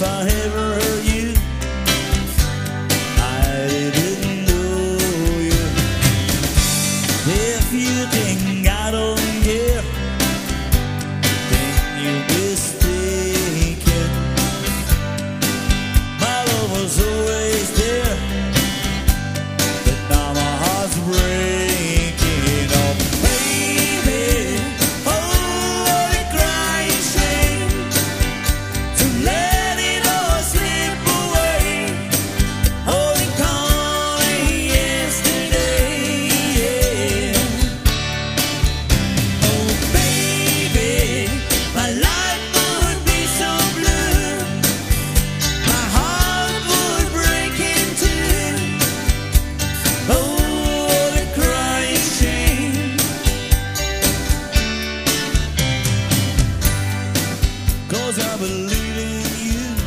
if I ever Cause I believe in you.